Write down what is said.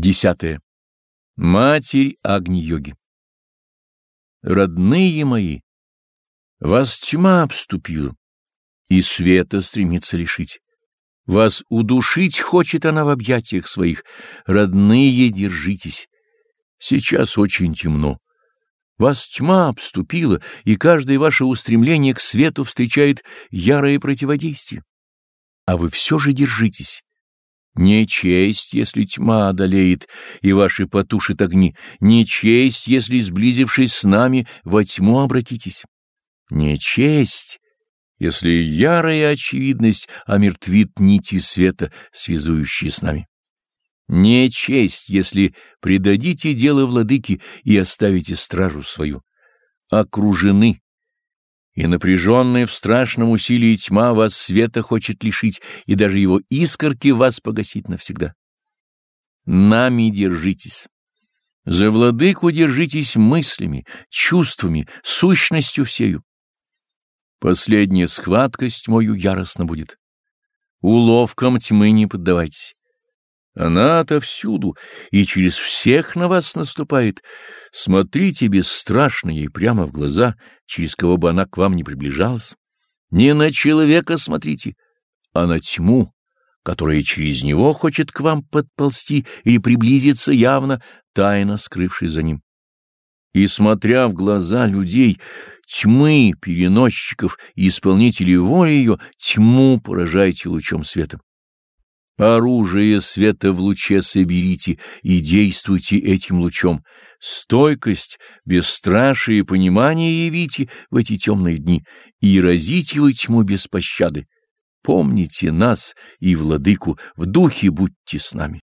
Десятое. Матерь Агни-йоги. Родные мои, вас тьма обступила, и света стремится лишить. Вас удушить хочет она в объятиях своих. Родные, держитесь. Сейчас очень темно. Вас тьма обступила, и каждое ваше устремление к свету встречает ярое противодействие. А вы все же держитесь. Не честь, если тьма одолеет и ваши потушит огни, не честь, если, сблизившись с нами, во тьму обратитесь. Не честь, если ярая очевидность омертвит нити света, связующие с нами. Не честь, если предадите дело владыки и оставите стражу свою. Окружены, и напряженная в страшном усилии тьма вас света хочет лишить, и даже его искорки вас погасить навсегда. Нами держитесь. За владыку держитесь мыслями, чувствами, сущностью всею. Последняя схватка с тьмою яростно будет. Уловкам тьмы не поддавайтесь. Она отовсюду и через всех на вас наступает. Смотрите бесстрашно ей прямо в глаза, через кого бы она к вам не приближалась. Не на человека смотрите, а на тьму, которая через него хочет к вам подползти или приблизиться явно, тайно скрывшись за ним. И, смотря в глаза людей, тьмы, переносчиков и исполнителей воли ее, тьму поражайте лучом света. Оружие света в луче соберите и действуйте этим лучом. Стойкость, бесстрашие и понимание явите в эти темные дни и разите вы тьму без пощады. Помните нас и владыку, в духе будьте с нами.